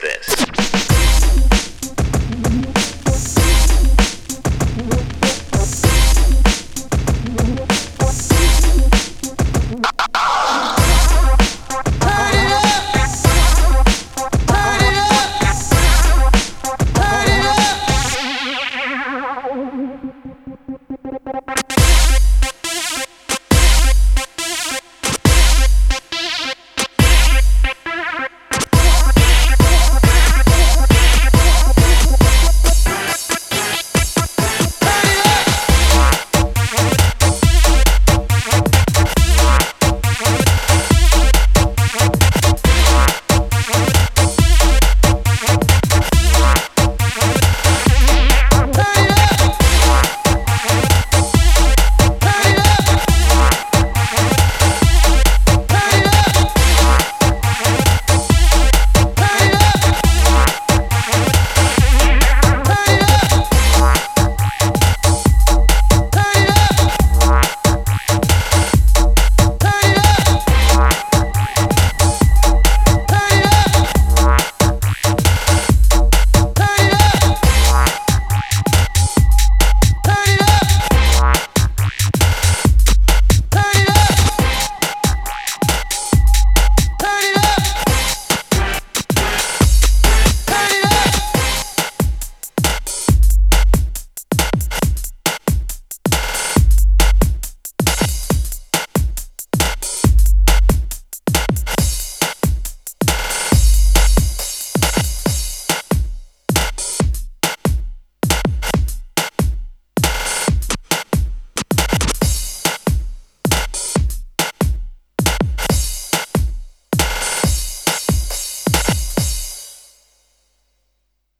this.